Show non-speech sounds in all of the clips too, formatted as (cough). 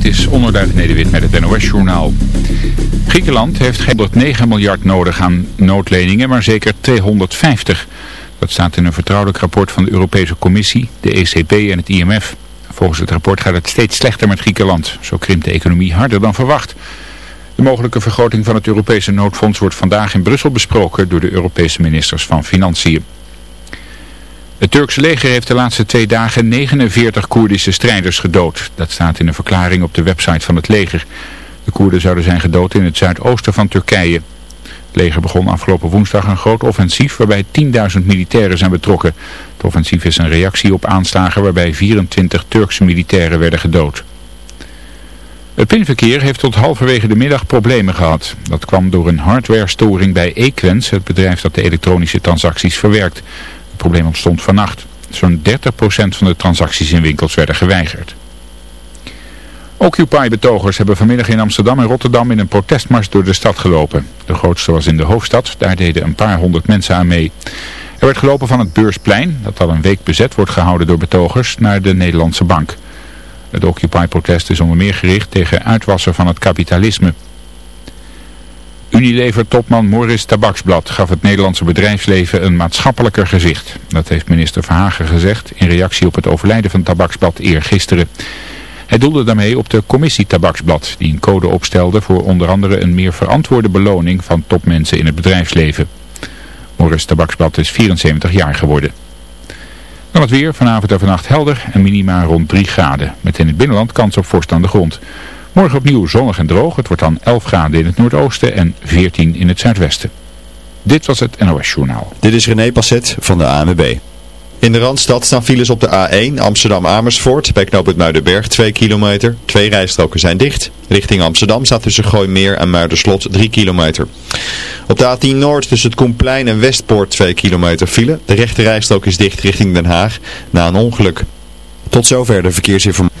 Dit is Onderduif Nederwit met het NOS-journaal. Griekenland heeft geen 109 miljard nodig aan noodleningen, maar zeker 250. Dat staat in een vertrouwelijk rapport van de Europese Commissie, de ECB en het IMF. Volgens het rapport gaat het steeds slechter met Griekenland. Zo krimpt de economie harder dan verwacht. De mogelijke vergroting van het Europese noodfonds wordt vandaag in Brussel besproken door de Europese ministers van Financiën. Het Turkse leger heeft de laatste twee dagen 49 Koerdische strijders gedood. Dat staat in een verklaring op de website van het leger. De Koerden zouden zijn gedood in het zuidoosten van Turkije. Het leger begon afgelopen woensdag een groot offensief waarbij 10.000 militairen zijn betrokken. Het offensief is een reactie op aanslagen waarbij 24 Turkse militairen werden gedood. Het pinverkeer heeft tot halverwege de middag problemen gehad. Dat kwam door een hardware-storing bij Equens, het bedrijf dat de elektronische transacties verwerkt probleem ontstond vannacht. Zo'n 30% van de transacties in winkels werden geweigerd. Occupy-betogers hebben vanmiddag in Amsterdam en Rotterdam in een protestmars door de stad gelopen. De grootste was in de hoofdstad, daar deden een paar honderd mensen aan mee. Er werd gelopen van het Beursplein, dat al een week bezet wordt gehouden door betogers, naar de Nederlandse Bank. Het Occupy-protest is onder meer gericht tegen uitwassen van het kapitalisme. Unilever-topman Morris Tabaksblad gaf het Nederlandse bedrijfsleven een maatschappelijker gezicht. Dat heeft minister Verhagen gezegd in reactie op het overlijden van Tabaksblad eergisteren. Hij doelde daarmee op de commissie Tabaksblad, die een code opstelde voor onder andere een meer verantwoorde beloning van topmensen in het bedrijfsleven. Morris Tabaksblad is 74 jaar geworden. Dan het weer, vanavond en vannacht helder en minima rond 3 graden. Met in het binnenland kans op vorst grond. Morgen opnieuw zonnig en droog. Het wordt dan 11 graden in het noordoosten en 14 in het zuidwesten. Dit was het NOS Journaal. Dit is René Passet van de ANWB. In de Randstad staan files op de A1 Amsterdam-Amersfoort bij knooppunt Muidenberg 2 kilometer. Twee rijstroken zijn dicht. Richting Amsterdam staat tussen Gooimeer en Muiderslot 3 kilometer. Op de A10 Noord tussen het Koenplein en Westpoort 2 kilometer file. De rechte rijstrook is dicht richting Den Haag na een ongeluk. Tot zover de verkeersinformatie.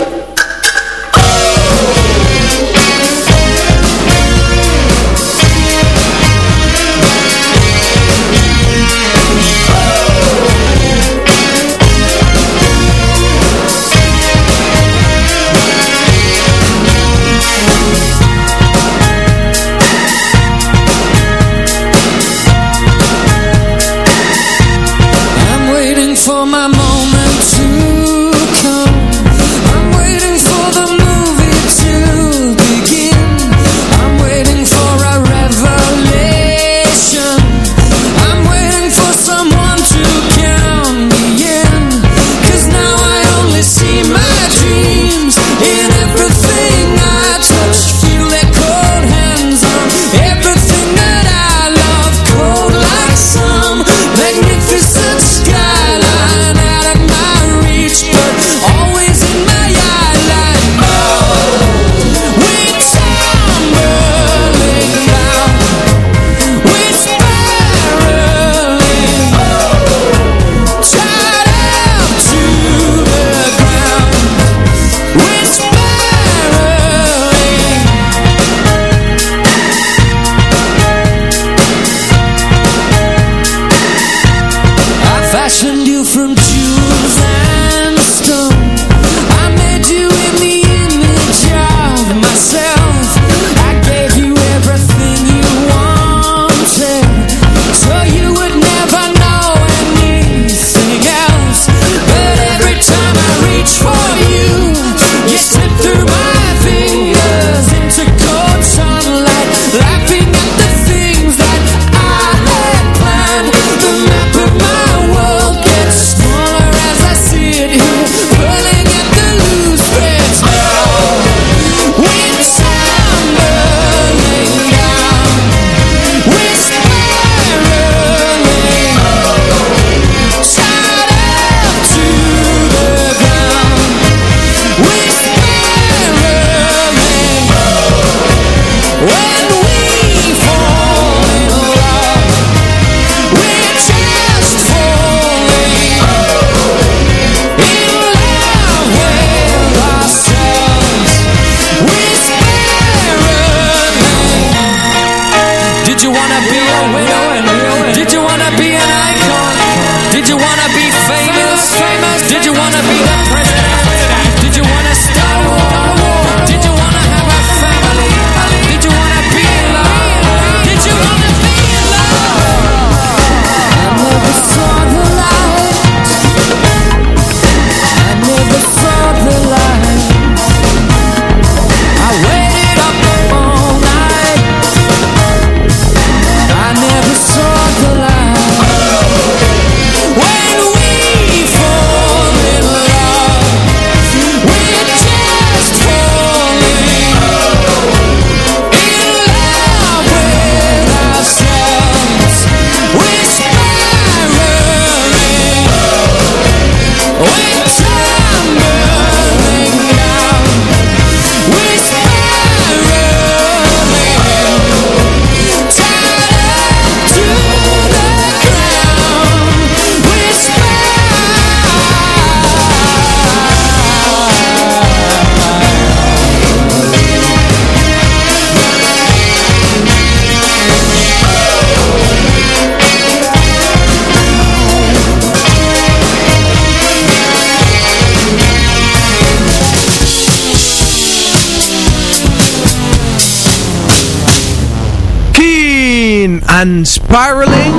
En Spiraling.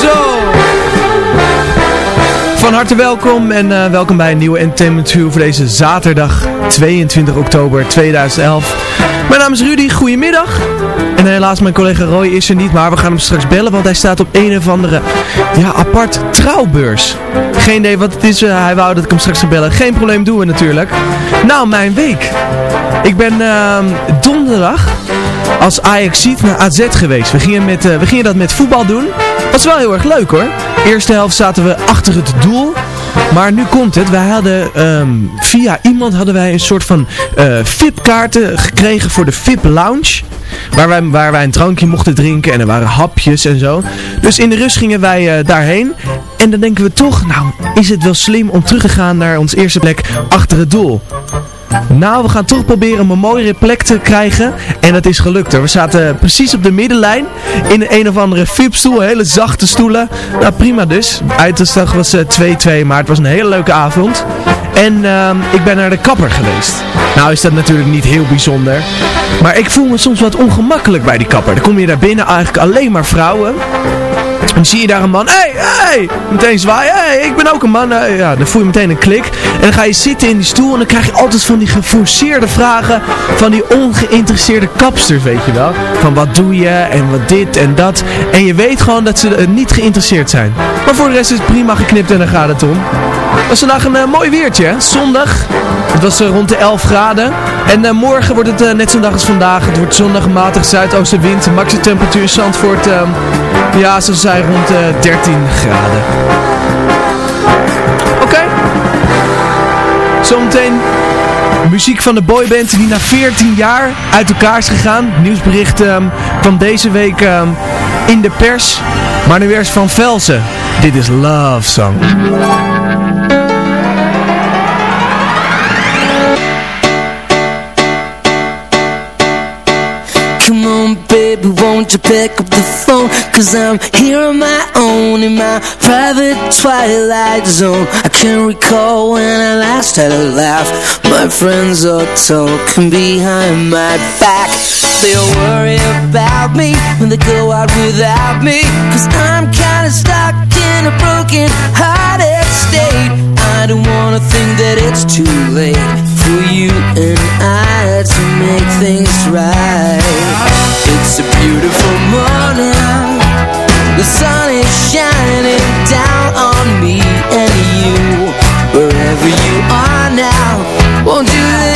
Zo. Van harte welkom en eh, welkom bij een nieuwe Entertainment View voor deze zaterdag 22 oktober 2011. Mijn naam is Rudy, goedemiddag. En helaas mijn collega Roy is er niet, maar we gaan hem straks bellen, want hij staat op een of andere ja, apart trouwbeurs. Geen idee wat het is, eh, hij wou dat ik hem straks ga bellen. Geen probleem, doen we natuurlijk. Nou, mijn week. Ik ben ehm, donderdag als Ajax ziet naar AZ geweest. We gingen, met, eh, we gingen dat met voetbal doen. Was wel heel erg leuk hoor. Eerste helft zaten we achter het doel. Maar nu komt het. Wij hadden ehm, via iemand hadden wij een soort van eh VIP-kaarten gekregen voor de VIP Lounge. Waar wij, waar wij een drankje mochten drinken en er waren hapjes en zo. Dus in de rust gingen wij eh, daarheen. En dan denken we toch, nou is het wel slim om terug te gaan naar ons eerste plek achter het doel. Nou, we gaan toch proberen om een mooiere plek te krijgen. En dat is gelukt. We zaten precies op de middenlijn. In een of andere VIP-stoel. Hele zachte stoelen. Nou, prima dus. Uitslag was eh, 2-2. Maar het was een hele leuke avond. En ehm, ik ben naar de kapper geweest. Nou is dat natuurlijk niet heel bijzonder. Maar ik voel me soms wat ongemakkelijk bij die kapper. Dan kom je daar binnen eigenlijk alleen maar vrouwen. Dan zie je daar een man, hey, hey, meteen zwaaien, hey, ik ben ook een man. Ja, dan voel je meteen een klik. En dan ga je zitten in die stoel en dan krijg je altijd van die geforceerde vragen van die ongeïnteresseerde kapsters, weet je wel. Van wat doe je en wat dit en dat. En je weet gewoon dat ze eh, niet geïnteresseerd zijn. Maar voor de rest is het prima geknipt en dan gaat het om. Het was vandaag een eh, mooi weertje, hè? zondag. Het was eh, rond de 11 graden. En morgen wordt het net zo'n dag als vandaag. Het wordt zondag matig zuidoostenwind. Maxi temperatuur in Zandvoort, ehm, ja, zoals rond de 13 graden. Oké. Zometeen muziek van de boyband die na 14 jaar uit elkaar is gegaan. Nieuwsbericht ehm, van deze week ehm, in de pers. Maar nu eerst van Velsen. Dit is Love Song. Baby, won't you pick up the phone? Cause I'm here on my own in my private twilight zone. I can't recall when I last had a laugh. My friends are talking behind my back. They'll worry about me when they go out without me. Cause I'm kinda stuck in a broken hearted state. I don't wanna think that it's too late for you and I to make things right. It's a beautiful morning. The sun is shining down on me and you. Wherever you are now, won't you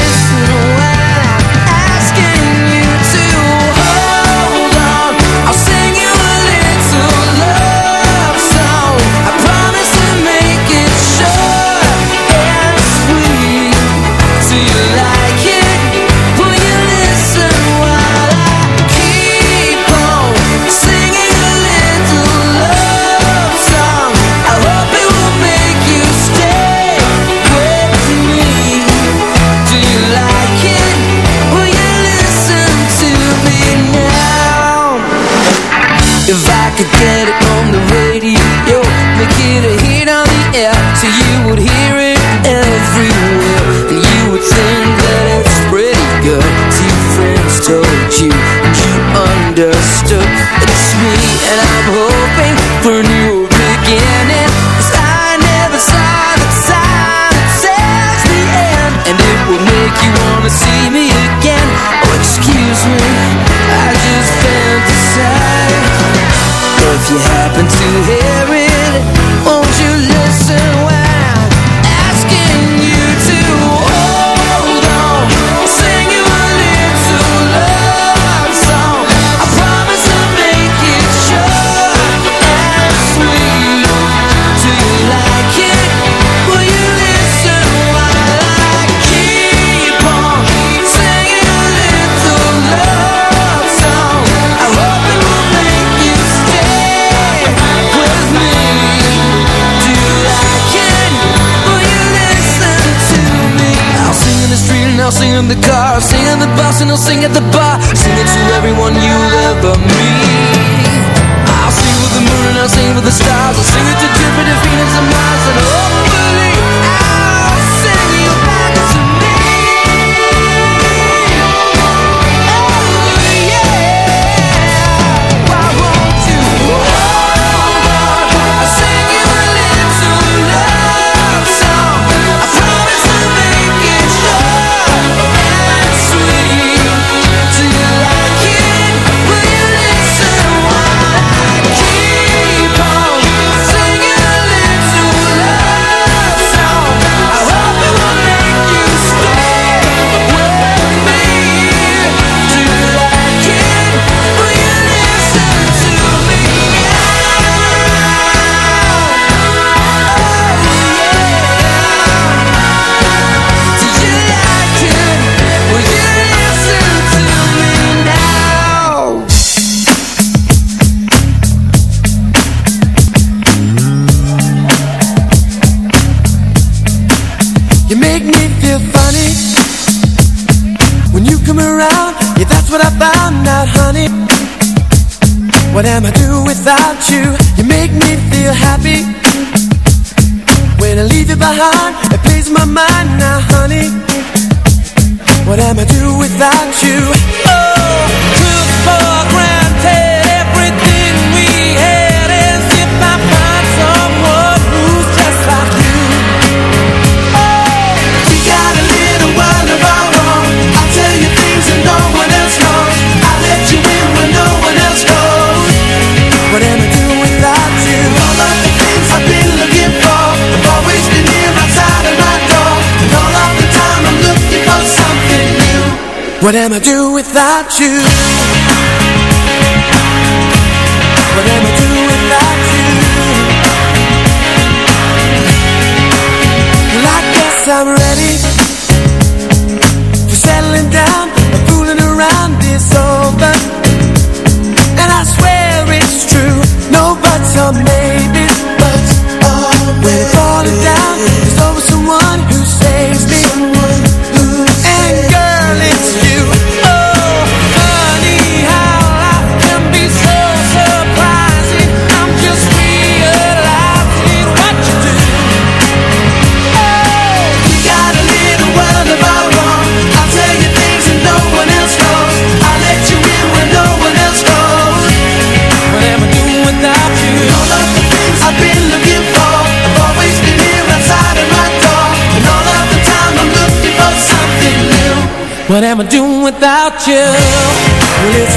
What am I do without you? What am I do without you? Well, I guess I'm ready you.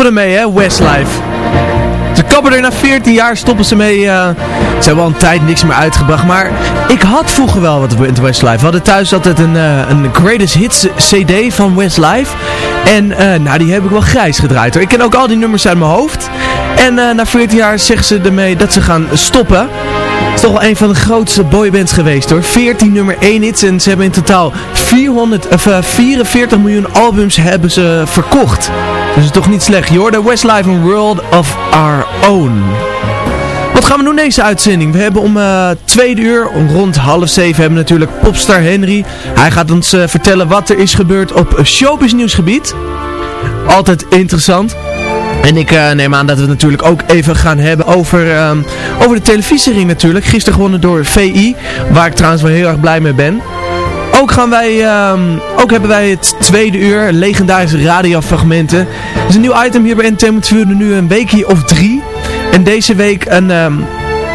stoppen ermee, hè, Westlife. Ze kappen er na 14 jaar, stoppen ze mee. Eh, ze hebben al een tijd niks meer uitgebracht. Maar ik had vroeger wel wat in Westlife. We hadden thuis altijd een, eh, een Greatest Hits CD van Westlife. En eh, nou, die heb ik wel grijs gedraaid hoor. Ik ken ook al die nummers uit mijn hoofd. En na 14 jaar zeggen ze ermee dat ze gaan stoppen. Het is toch wel een van de grootste boybands geweest hoor. 14 nummer 1 hits en ze hebben in totaal 400, 44 miljoen albums hebben ze verkocht. Dus dat is toch niet slecht. Je hoorde Westlife, een world of our own. Wat gaan we doen deze uitzending? We hebben om uh, tweede uur, rond half zeven, hebben we natuurlijk popstar Henry. Hij gaat ons uh, vertellen wat er is gebeurd op showbiz nieuwsgebied. Altijd interessant. En ik uh, neem aan dat we het natuurlijk ook even gaan hebben over, um, over de televisiering natuurlijk. Gisteren gewonnen door VI, waar ik trouwens wel heel erg blij mee ben. Ook, gaan wij, um, ook hebben wij het tweede uur, legendarische radiofragmenten. Er is een nieuw item hier bij Entertainment nu een weekje of drie. En deze week een, um,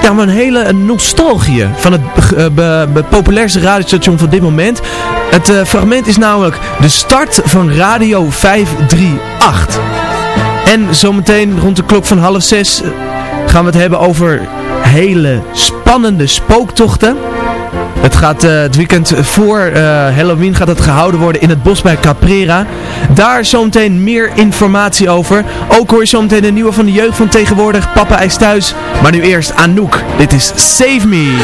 ja, een hele nostalgie van het uh, populairste radiostation van dit moment. Het uh, fragment is namelijk de start van Radio 538. En zometeen rond de klok van half zes gaan we het hebben over hele spannende spooktochten. Het gaat uh, het weekend voor uh, Halloween gaat het gehouden worden in het bos bij Caprera. Daar zometeen meer informatie over. Ook hoor je zometeen de nieuwe van de jeugd van tegenwoordig. Papa is thuis. Maar nu eerst Anouk. Dit is Save Me.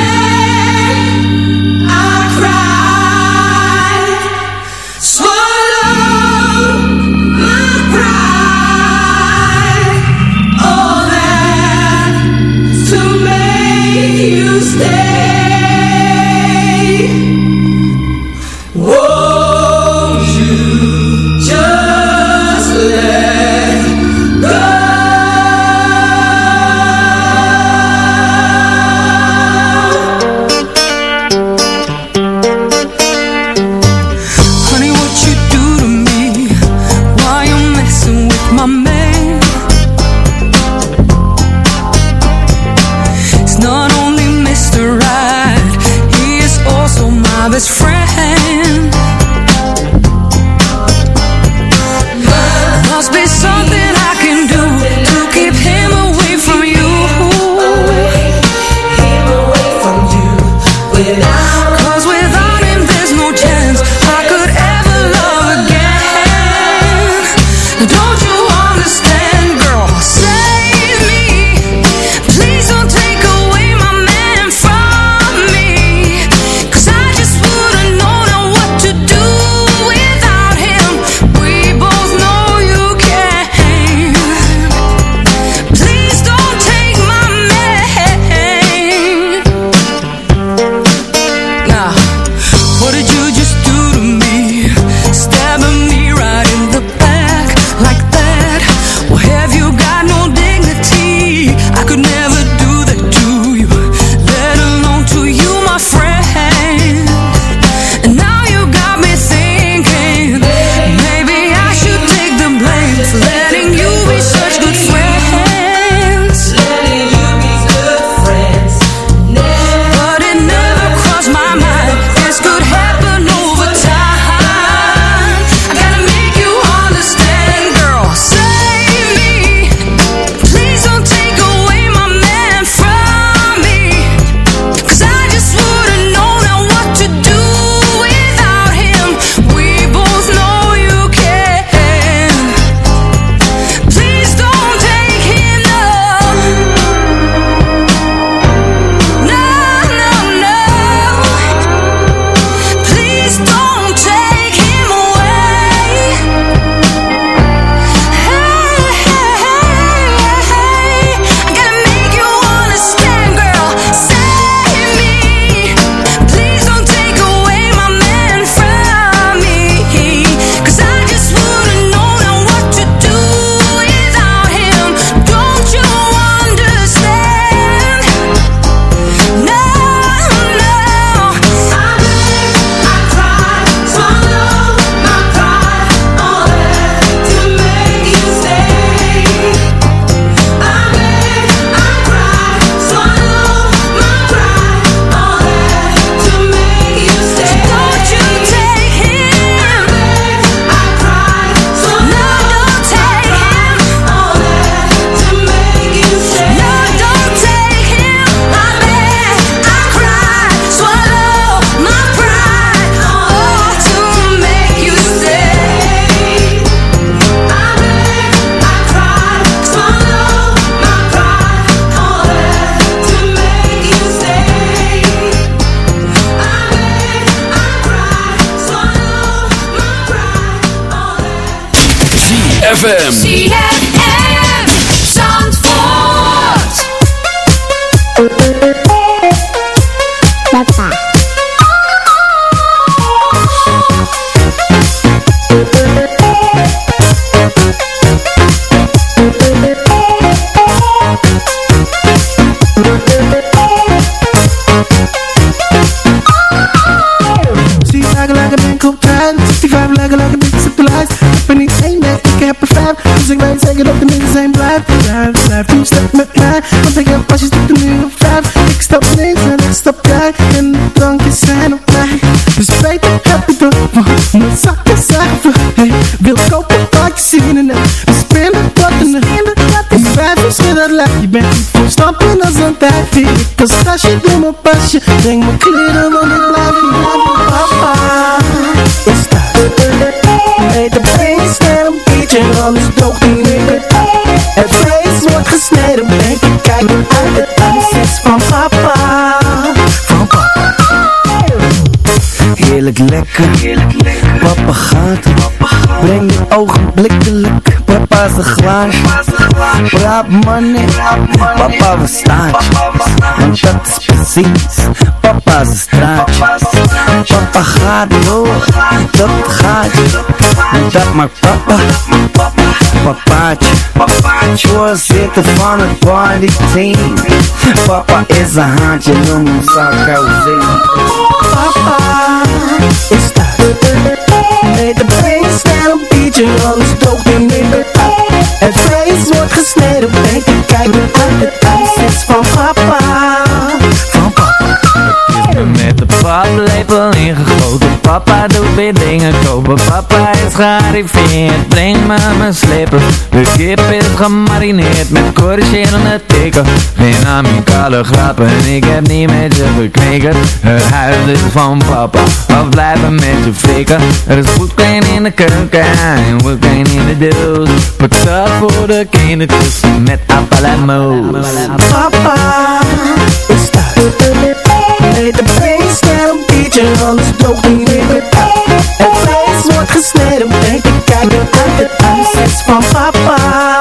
ZFM. Stap met mij Want ik heb pasjes tot de nu op vijf. Ik stap links en ik stap jij En de drankjes zijn op mij. Dus beter heb je door Want mijn zakken zijn voor Hey, wil kopen wat je zien en We spelen tot en En weer dat lijf Je bent niet voor stappen als een tijd. Ik als gastje, doe mijn pasje. Breng mijn kleren, Heerlijk lekker, papa gaat Breng je ogenblikkelijk Papa's een glaasje. Money Papa we staat Want dat is precies. Papa's een straatje. Papa gaat door. Dat gaat. En dat maakt papa. Papaatje. Voorzitter van het partyteam Papa is een haantje Noem hem Sarkozy Papa Nee, de beest en een beetje Alles droog niet meer Het vlees wordt gesneden Papa doet weer dingen kopen. Papa is gearriveerd. Breng me mijn slippers. De kip is gemarineerd Met corrigerende tikken Geen amicale grappen. Ik heb niet met je geknikkerd. Het huis is van papa. Of blijven met je flikken? Er is voetkleen in de keuken En voetkleen in de doos. Patat voor de kindertjes Met appel en Papa is thuis Nee, de beest en een beetje Alles droog gesneden Ben ik kijken uit het huis is van papa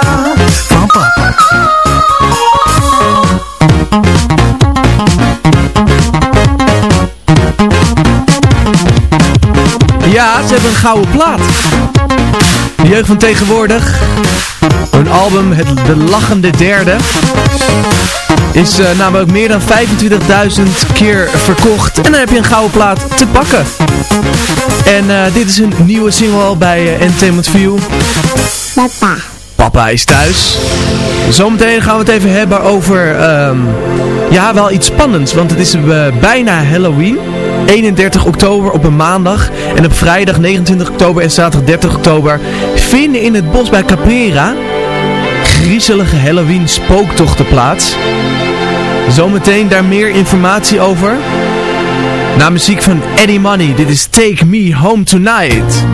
Van papa Ja, ze hebben een gouden plaat. De jeugd van tegenwoordig. Hun album, het, De Lachende Derde. Is uh, namelijk meer dan 25.000 keer verkocht. En dan heb je een gouden plaat te pakken. En uh, dit is een nieuwe single bij uh, Entertainment View. Papa. Papa is thuis. Zometeen gaan we het even hebben over, um, ja, wel iets spannends. Want het is bijna Halloween. 31 oktober op een maandag. En op vrijdag 29 oktober en zaterdag 30 oktober vinden in het bos bij Caprera griezelige Halloween spooktochten plaats. Zometeen daar meer informatie over. Na muziek van Eddie Money. Dit is Take Me Home Tonight.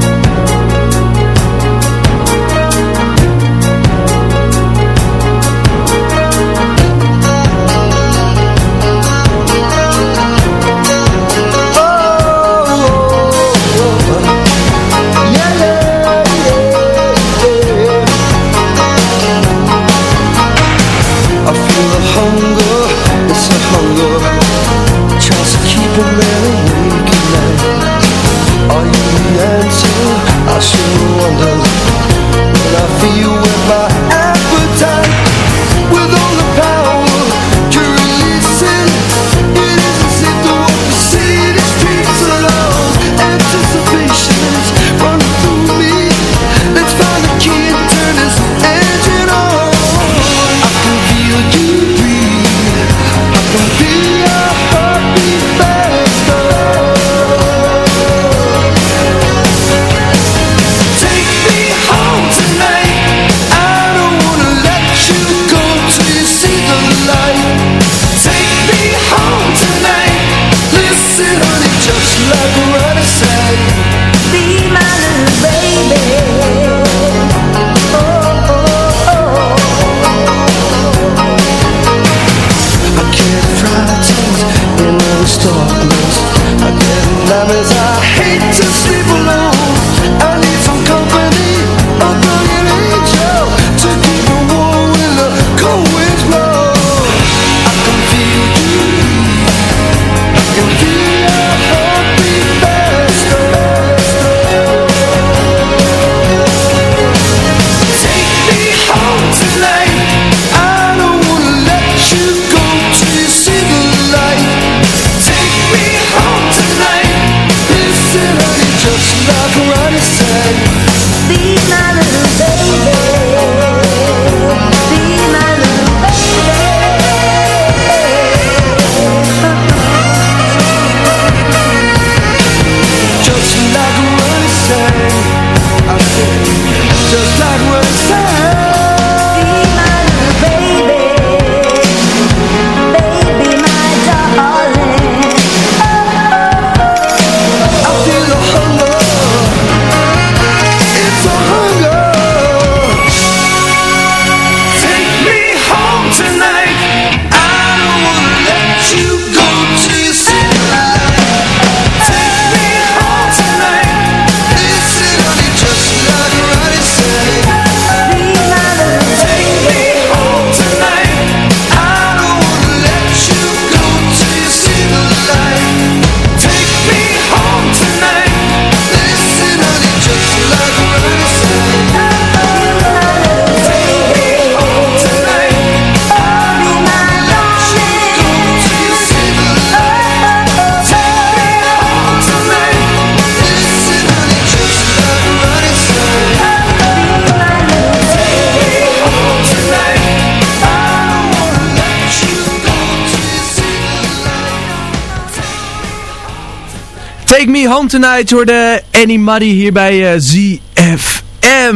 Home Tonight door de Annie Muddy hier bij eh, ZFM.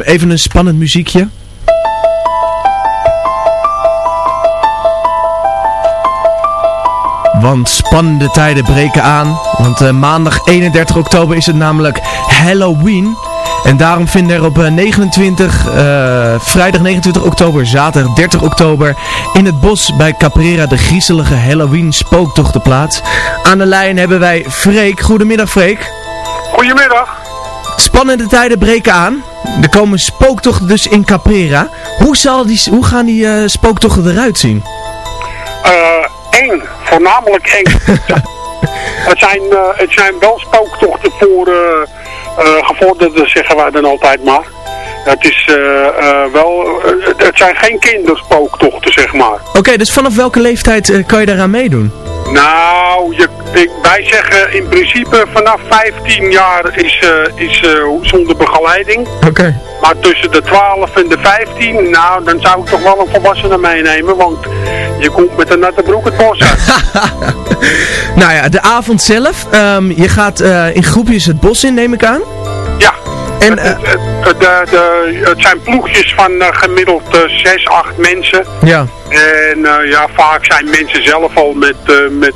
Even een spannend muziekje. Want spannende tijden breken aan. Want eh, maandag 31 oktober is het namelijk Halloween. En daarom vinden er op eh, 29, eh, vrijdag 29 oktober, zaterdag 30 oktober in het bos bij Caprera de griezelige Halloween spooktochten plaats. Aan de lijn hebben wij Freek. Goedemiddag Freek. Goedemiddag. Spannende tijden breken aan. Er komen spooktochten dus in Caprera. Hoe, zal die, hoe gaan die eh, spooktochten eruit zien? Eh, eng. Voornamelijk eng. (laughs) het, zijn, eh, het zijn wel spooktochten voor eh eh, gevorderden, zeggen wij dan altijd maar. Het is eh, eh, wel... eh, het zijn geen kinderspooktochten, zeg maar. Oké, dus vanaf welke leeftijd eh, kan je daaraan meedoen? Nou, je, ik, wij zeggen in principe vanaf 15 jaar is, eh, is eh, zonder begeleiding. Oké. Maar tussen de 12 en de 15, nou, dan zou ik toch wel een volwassene meenemen. Want je komt met een natte broek het bos uit. (laughs) Nou ja, de avond zelf. ehm, je gaat eh, in groepjes het bos in, neem ik aan. En, het, het, het, de, de, het zijn ploegjes van eh, gemiddeld eh, 6, 8 mensen. Ja. En eh, ja, vaak zijn mensen zelf al met, eh, met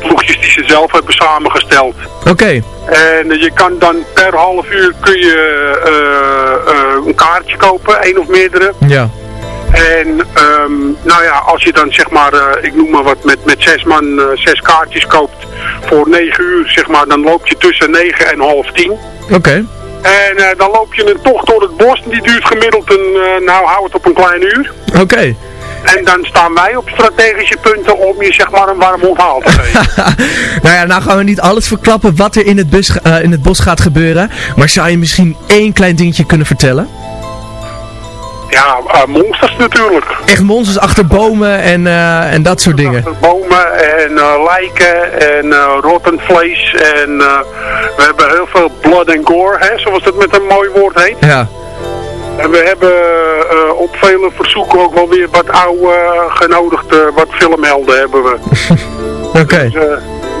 ploegjes die ze zelf hebben samengesteld. Oké. En eh, je kan dan per half uur kun je eh, eh, een kaartje kopen, één of meerdere. Ja. En ehm, nou ja, als je dan zeg maar, eh, ik noem maar wat, met, met zes man eh, zes kaartjes koopt voor negen uur, zeg maar, dan loop je tussen negen en half tien. Oké. En eh, dan loop je een tocht door het bos, die duurt gemiddeld een, eh, nou hou het op een klein uur. Oké. En dan staan wij op strategische punten om je zeg maar een warm onthaal te geven. (laughs) nou ja, nou gaan we niet alles verklappen wat er in het, bus, eh, in het bos gaat gebeuren. Maar zou je misschien één klein dingetje kunnen vertellen? Ja, eh, monsters natuurlijk. Echt monsters achter bomen en, eh, en dat soort dingen. Bomen en eh, lijken en rotten vlees en we hebben heel veel blood and gore, hè, zoals dat met een mooi woord heet. Ja. En we hebben op vele verzoeken ook wel weer wat oude genodigde, wat filmhelden hebben we. (laughs) Oké. Dus,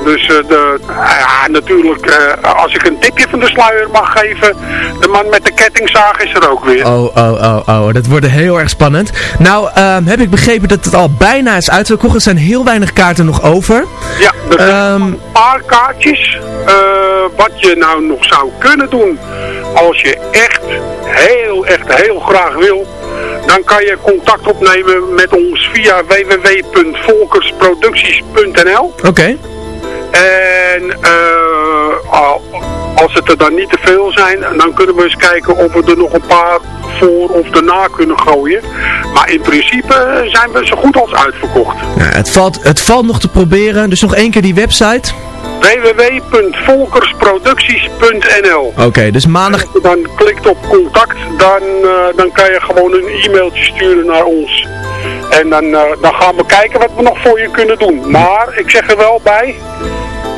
dus eh, de, ja, natuurlijk, eh, als ik een tipje van de sluier mag geven, de man met de kettingzaag is er ook weer. Oh, oh, oh, oh, dat wordt heel erg spannend. Nou, ehm, heb ik begrepen dat het al bijna is uitverkocht. Er zijn heel weinig kaarten nog over. Ja, er zijn Ehm, een paar kaartjes. Eh, wat je nou nog zou kunnen doen, als je echt heel, echt heel graag wil, dan kan je contact opnemen met ons via www.volkersproducties.nl. Oké. En eh, al- als het er dan niet te veel zijn, dan kunnen we eens kijken of we er nog een paar voor of erna kunnen gooien. Maar in principe zijn we zo goed als uitverkocht. Nou, het, valt, het valt nog te proberen. Dus nog één keer die website. www.volkersproducties.nl Oké, dus maandag... Als je dan klikt op contact, dan, eh, dan kan je gewoon een e-mailtje sturen naar ons. En dan, eh, dan gaan we kijken wat we nog voor je kunnen doen. Maar ik zeg er wel bij,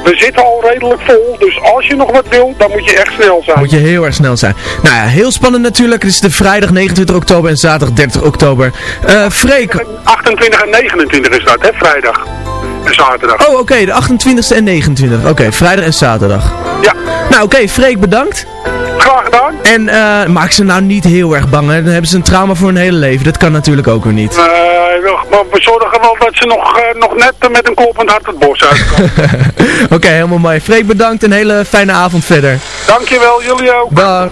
we zitten al redelijk vol. Dus als je nog wat wil, dan moet je echt snel zijn. Moet je heel erg snel zijn. Nou ja, heel spannend natuurlijk. Het is de vrijdag 29 oktober en zaterdag 30 oktober. Eh Freek. 28 en 29 is dat, hè, vrijdag en zaterdag. Oh, oké, de 28e en 29 Oké, vrijdag en zaterdag. Ja. Nou, oké, Freek, bedankt. Graag gedaan. En eh, maak ze nou niet heel erg bang, hè. Dan hebben ze een trauma voor hun hele leven. Dat kan natuurlijk ook weer niet. Eh, maar we zorgen wel dat ze nog, eh, nog net met een kloppend hart het bos uitkomen. (laughs) Oké, helemaal mooi. Freek, bedankt en een hele fijne avond verder. Dankjewel, jullie ook. Dag.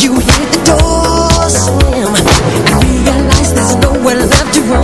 You hit the door slam and realize there's nowhere left to run.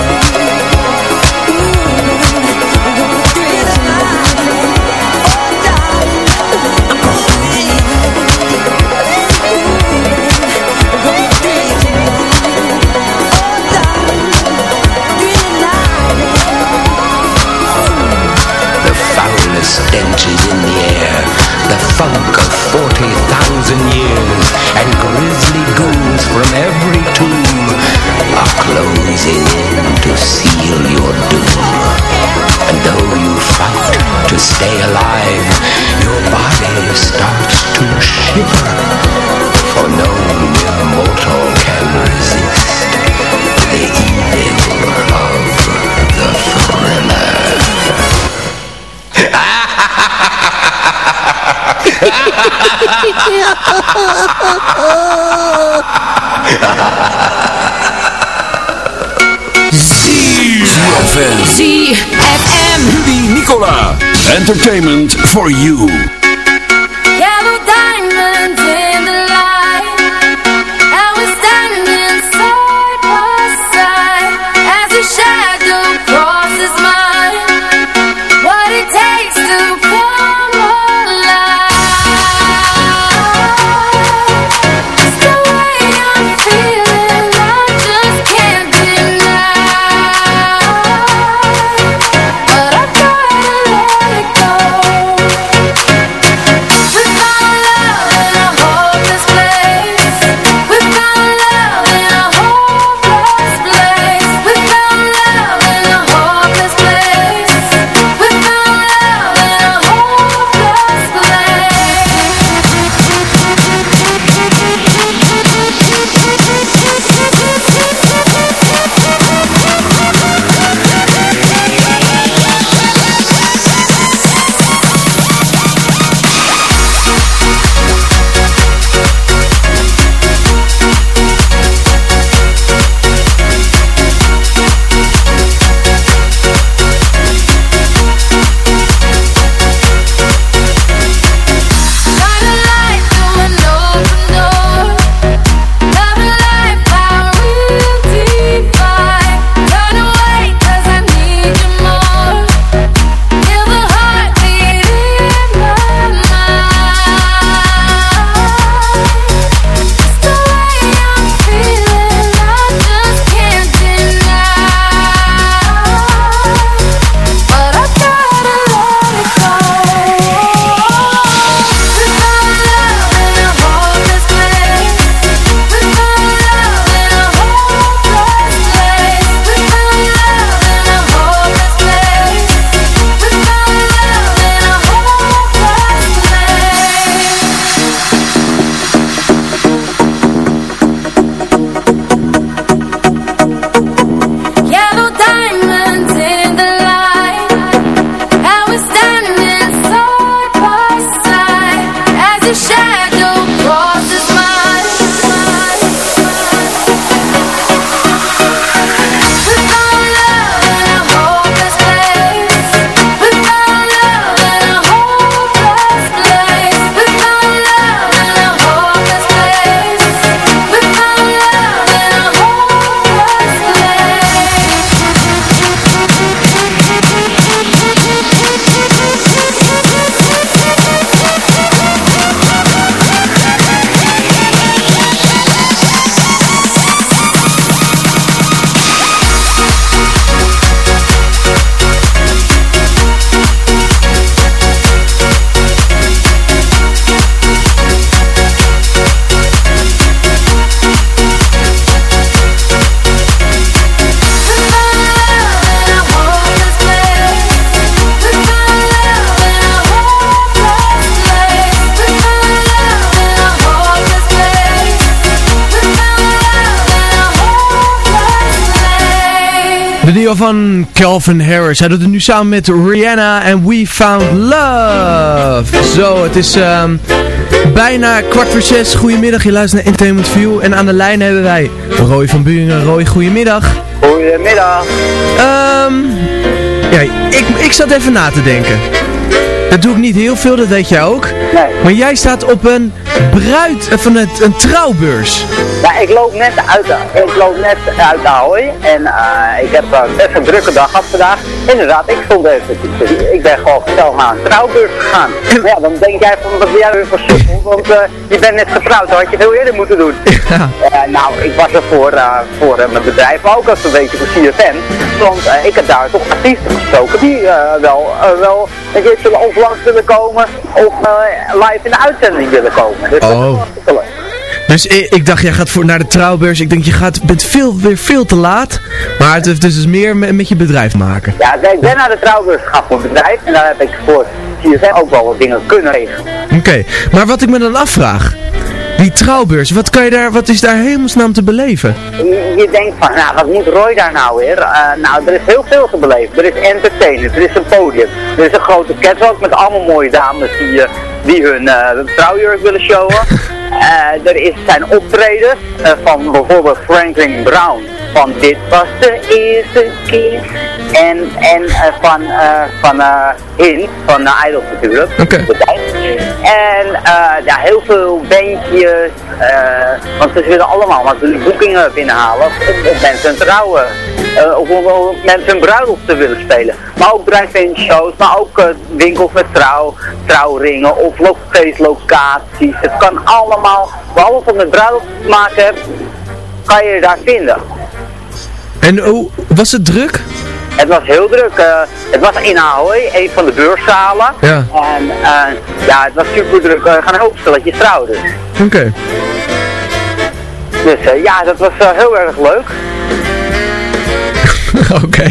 from every tomb are closing in to seal your doom. And though you fight to stay alive, your body starts to shiver. For no mere mortal can resist the evil. ZFM. ZFM. Nicola. Entertainment for you. De deal van Calvin Harris. Hij doet het nu samen met Rihanna en We Found Love. Zo, het is ehm, bijna kwart voor zes. Goedemiddag, je luistert naar Entertainment View. En aan de lijn hebben wij Roy van Buringen. Roy, goedemiddag. Goedemiddag. Ehm, ja, ik, ik zat even na te denken. Dat doe ik niet heel veel, dat weet jij ook. Nee. Maar jij staat op een bruid, eh, van het, een trouwbeurs. Ja, ik loop net uit, ik loop net uit de Ahoy en eh, ik heb eh, best een drukke dag gehad vandaag. Inderdaad, ik stond even, ik ben gewoon gezellig naar een trouwbeurs gegaan. Maar ja, dan denk jij van, wat ben jij weer voor (laughs) want eh, je bent net getrouwd, dat had je veel eerder moeten doen. Ja. Eh, nou, ik was er voor, eh, voor mijn bedrijf, ook als een beetje voor CFM. Want ik heb daar toch artiesten gesproken die wel, wel een keer zullen of langs willen komen of live in de uitzending willen komen. Dus dat is Oh. leuk. Dus ik, ik dacht, jij gaat voor, naar de trouwbeurs. Ik denk, je gaat, bent veel, weer veel te laat. Maar het heeft dus meer met, met je bedrijf maken. Ja, ik ben naar de trouwbeurs gegaan voor een bedrijf en daar heb ik voor CFM ook wel wat dingen kunnen regelen. Oké, maar wat ik me dan afvraag. Die trouwbeurs, wat, kan je daar, wat is daar hemelsnaam te beleven? Je, je denkt van, nou, wat moet Roy daar nou weer? Eh, nou, er is heel veel te beleven. Er is entertainment, er is een podium, er is een grote catwalk met allemaal mooie dames die, eh, die hun eh, trouwjurk willen showen. (laughs) Eh, er is, zijn optredens eh, van bijvoorbeeld Franklin Brown. Van dit was de eerste keer. En, en eh, van, van Hint, van uh, Idols natuurlijk. De. En ja, heel veel bandjes. want ze willen allemaal natuurlijk boekingen binnenhalen. Of mensen trouwen. of, of mensen bruiloft te willen spelen. Maar ook drive-in shows. Maar ook winkels met trouw, trouwringen. Of lo- feestlocaties. Het kan allemaal. Behalve wat met bruiloft te maken hebt. Kan je je daar vinden. En hoe, was het druk? Het was heel druk. eh, het was in Ahoy, een van de beurszalen. Ja. En eh, ja, het was super druk. Er gaan een hoop stelletjes trouwen dus. Oké. Dus eh, ja, dat was eh, heel erg leuk. (laughs) Oké.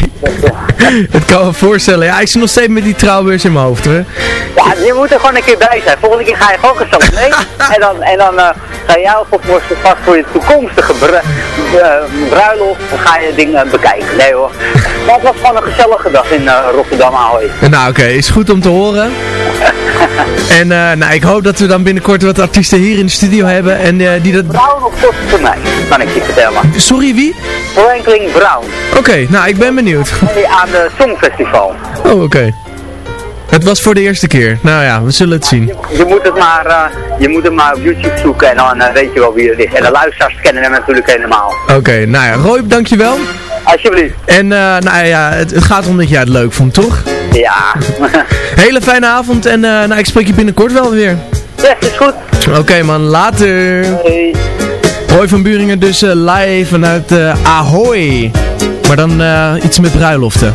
Het kan me voorstellen. Ja, ik zit nog steeds met die trouwbeurs in mijn hoofd, hè. Ja, je moet er gewoon een keer bij zijn. Volgende keer ga je gewoon gezellig mee. (laughs) en dan, en dan eh, ga je alvast voor, vast voor je toekomstige eh, bruiloft ga je dingen bekijken. Nee hoor. Maar het was gewoon een gezellige dag in eh, Rotterdam Ahoy. Nou, oké. Is goed om te horen. (laughs) En eh, nou, ik hoop dat we dan binnenkort wat artiesten hier in de studio hebben. En eh, die dat... Bruiloft kost voor mij, kan ik je vertellen. Sorry, wie? Franklin Brown. Oké, nou, ik ben benieuwd. Aan de Songfestival. Oh, oké. Het was voor de eerste keer. Nou ja, we zullen het zien. Je moet het maar, eh, je moet het maar op YouTube zoeken en dan eh, weet je wel wie het is. En de luisteraars kennen hem natuurlijk helemaal. Oké, nou ja, Roy, dankjewel. Alsjeblieft. En eh, nou ja, het, het gaat om dat jij het leuk vond, toch? Ja. (laughs) Hele fijne avond en eh, nou, ik spreek je binnenkort wel weer. Yes, is goed. Oké man, later. Hey. Roy van Buringen dus eh, live vanuit eh, Ahoy. Maar dan eh, iets met bruiloften.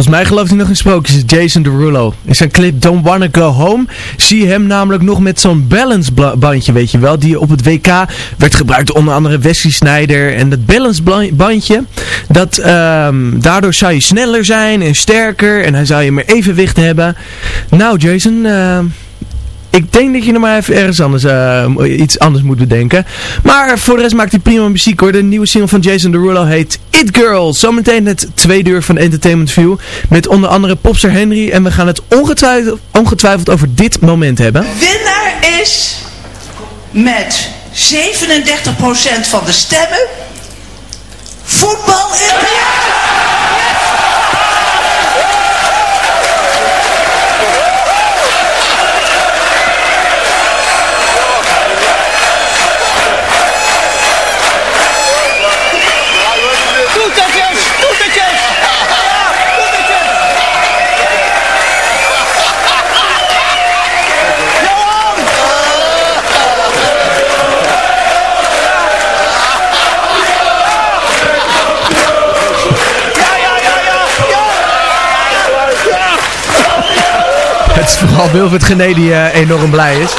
Volgens mij gelooft hij nog in sprookjes. Jason Derulo. In zijn clip Don't Wanna Go Home zie je hem namelijk nog met zo'n balance bandje, weet je wel. Die op het WK werd gebruikt onder andere Wesley Sneijder. En dat balance bandje, dat, ehm, daardoor zou je sneller zijn en sterker. En hij zou je meer evenwicht hebben. Nou Jason, ehm, ik denk dat je nog maar even ergens anders, eh, iets anders moet bedenken. Maar voor de rest maakt hij prima muziek hoor. De nieuwe single van Jason Derulo heet It Girl. Zometeen het tweede uur van Entertainment View. Met onder andere Popster Henry. En we gaan het ongetwijfeld, over dit moment hebben. Winnaar is met 37% van de stemmen voetbal in vooral Wilfred Gené die eh, enorm blij is.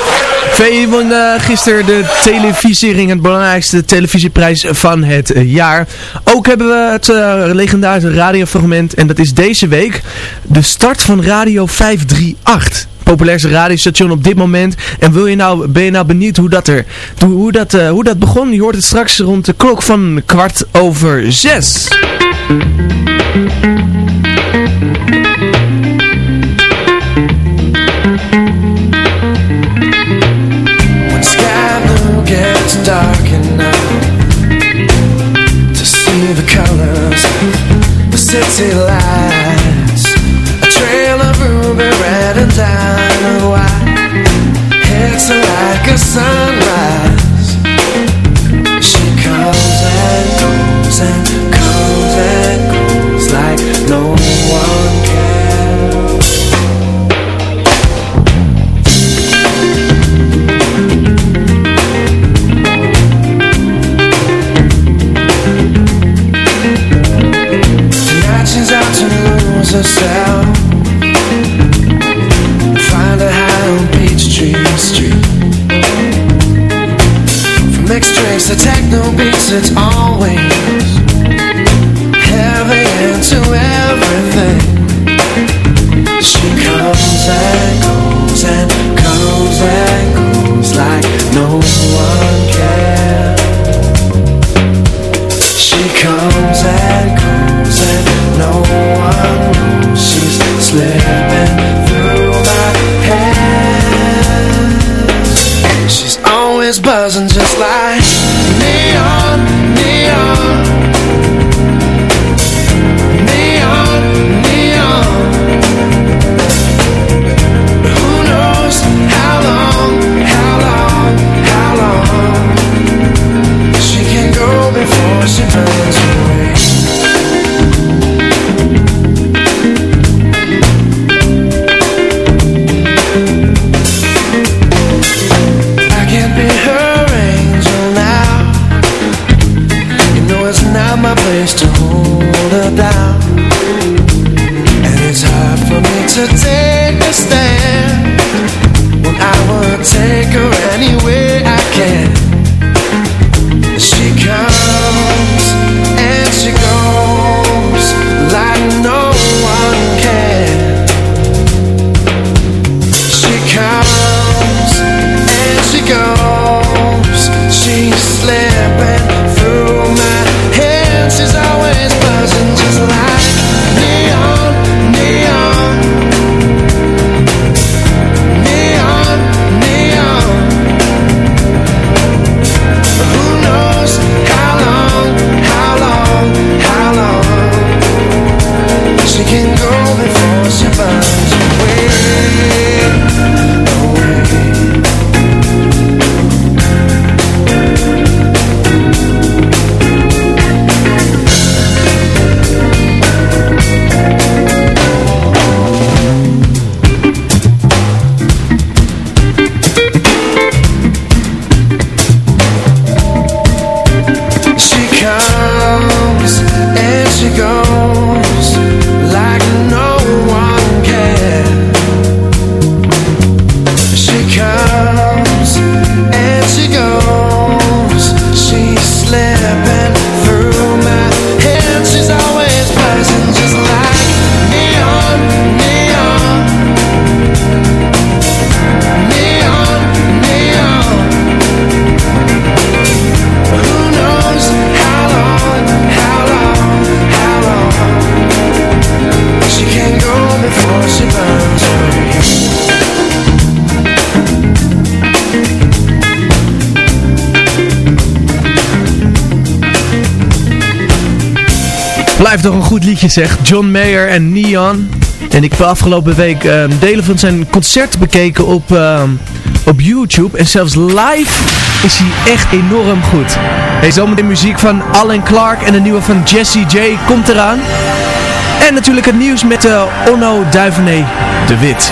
VE won eh, gisteren de televisiering, het belangrijkste televisieprijs van het jaar. Ook hebben we het eh, legendarische radiofragment en dat is deze week de start van Radio 538 populairste radiostation op dit moment. En wil je nou, ben je nou benieuwd hoe dat, er, hoe, dat, hoe dat begon? Je hoort het straks rond de klok van kwart over zes. city lights A trail of ruby, red and diamond white Hits like a sun Find her high on Peachtree Street. From to techno beats, it's always heavy into everything. She comes and goes and comes and goes like no one wasn't just like Blijft toch een goed liedje zeg. John Mayer en Neon. En ik heb afgelopen week ehm, delen van zijn concert bekeken op, ehm, op YouTube. En zelfs live is hij echt enorm goed. Hey, zometeen muziek van Alan Clark en de nieuwe van Jesse J komt eraan. En natuurlijk het nieuws met eh, Onno Duivenee de Wit.